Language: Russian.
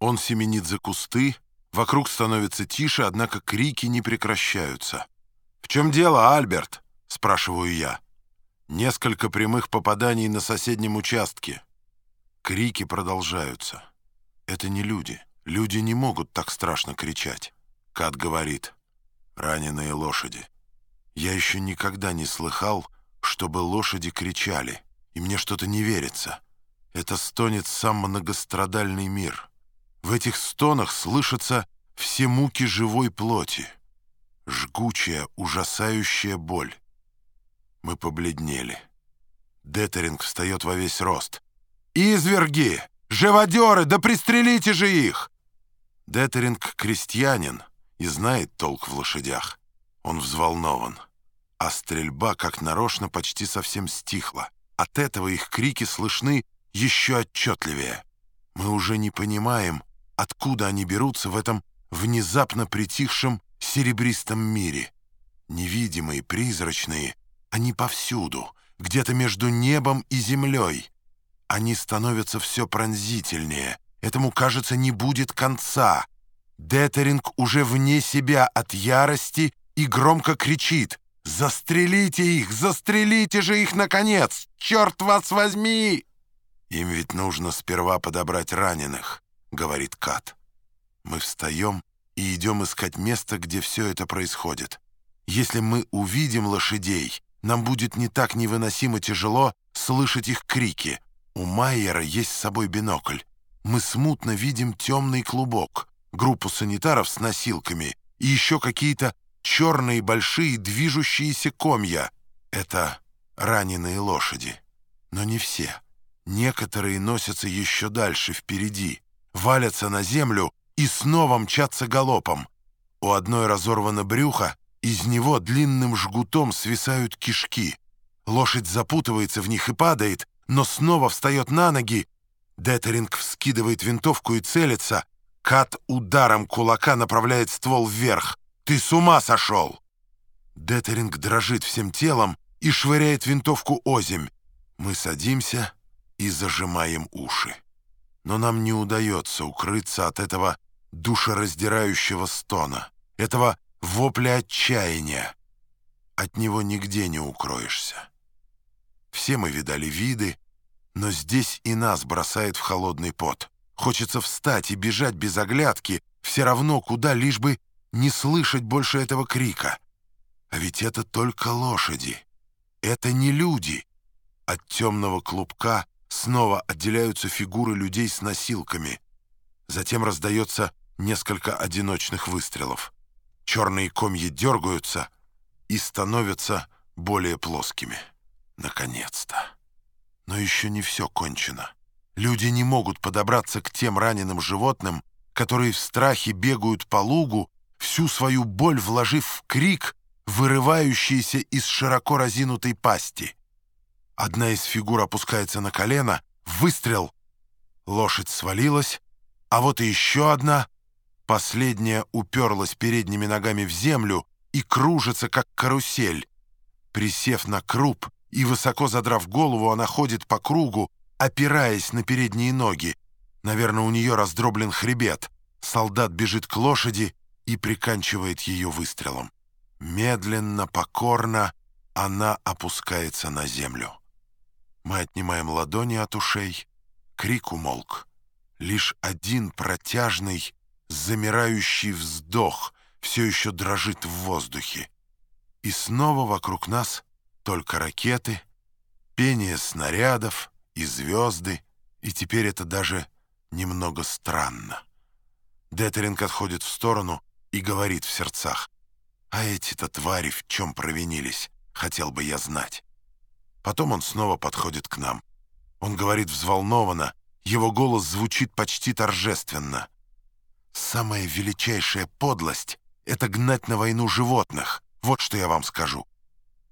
Он семенит за кусты, вокруг становится тише, однако крики не прекращаются. «В чем дело, Альберт?» — спрашиваю я. Несколько прямых попаданий на соседнем участке. Крики продолжаются. Это не люди. Люди не могут так страшно кричать. Кат говорит. Раненые лошади. Я еще никогда не слыхал, чтобы лошади кричали, и мне что-то не верится. Это стонет сам многострадальный мир. В этих стонах слышатся все муки живой плоти. Жгучая, ужасающая боль. Мы побледнели. Детеринг встает во весь рост. «Изверги! Живодеры! Да пристрелите же их!» Детеринг — крестьянин и знает толк в лошадях. Он взволнован. А стрельба, как нарочно, почти совсем стихла. От этого их крики слышны еще отчетливее. Мы уже не понимаем, откуда они берутся в этом внезапно притихшем серебристом мире. Невидимые, призрачные, они повсюду, где-то между небом и землей. Они становятся все пронзительнее. Этому, кажется, не будет конца. Детеринг уже вне себя от ярости и громко кричит «Застрелите их! Застрелите же их, наконец! Черт вас возьми!» «Им ведь нужно сперва подобрать раненых», — говорит Кат. Мы встаем и идем искать место, где все это происходит. Если мы увидим лошадей, нам будет не так невыносимо тяжело слышать их крики. У Майера есть с собой бинокль. Мы смутно видим темный клубок, группу санитаров с носилками и еще какие-то черные большие движущиеся комья. Это раненые лошади. Но не все. Некоторые носятся еще дальше, впереди, валятся на землю и снова мчатся галопом. У одной разорвано брюхо, из него длинным жгутом свисают кишки. Лошадь запутывается в них и падает, но снова встает на ноги. Детеринг вскидывает винтовку и целится. Кат ударом кулака направляет ствол вверх. «Ты с ума сошел!» Детеринг дрожит всем телом и швыряет винтовку озимь. Мы садимся и зажимаем уши. Но нам не удается укрыться от этого душераздирающего стона, этого вопля отчаяния. От него нигде не укроешься. Все мы видали виды, но здесь и нас бросает в холодный пот. Хочется встать и бежать без оглядки, все равно куда, лишь бы не слышать больше этого крика. А ведь это только лошади. Это не люди. От темного клубка снова отделяются фигуры людей с носилками. Затем раздается несколько одиночных выстрелов. Черные комья дергаются и становятся более плоскими. Наконец-то. Но еще не все кончено. Люди не могут подобраться к тем раненым животным, которые в страхе бегают по лугу, всю свою боль вложив в крик, вырывающийся из широко разинутой пасти. Одна из фигур опускается на колено, выстрел. Лошадь свалилась, а вот и еще одна. Последняя уперлась передними ногами в землю и кружится, как карусель. Присев на круп и высоко задрав голову, она ходит по кругу, опираясь на передние ноги. Наверное, у нее раздроблен хребет. Солдат бежит к лошади и приканчивает ее выстрелом. Медленно, покорно она опускается на землю. Мы отнимаем ладони от ушей. Крик умолк. Лишь один протяжный, замирающий вздох все еще дрожит в воздухе. И снова вокруг нас только ракеты, пение снарядов и звезды, и теперь это даже немного странно. Детеринг отходит в сторону и говорит в сердцах, «А эти-то твари в чем провинились, хотел бы я знать». Потом он снова подходит к нам. Он говорит взволнованно, его голос звучит почти торжественно. «Самая величайшая подлость — это гнать на войну животных. Вот что я вам скажу.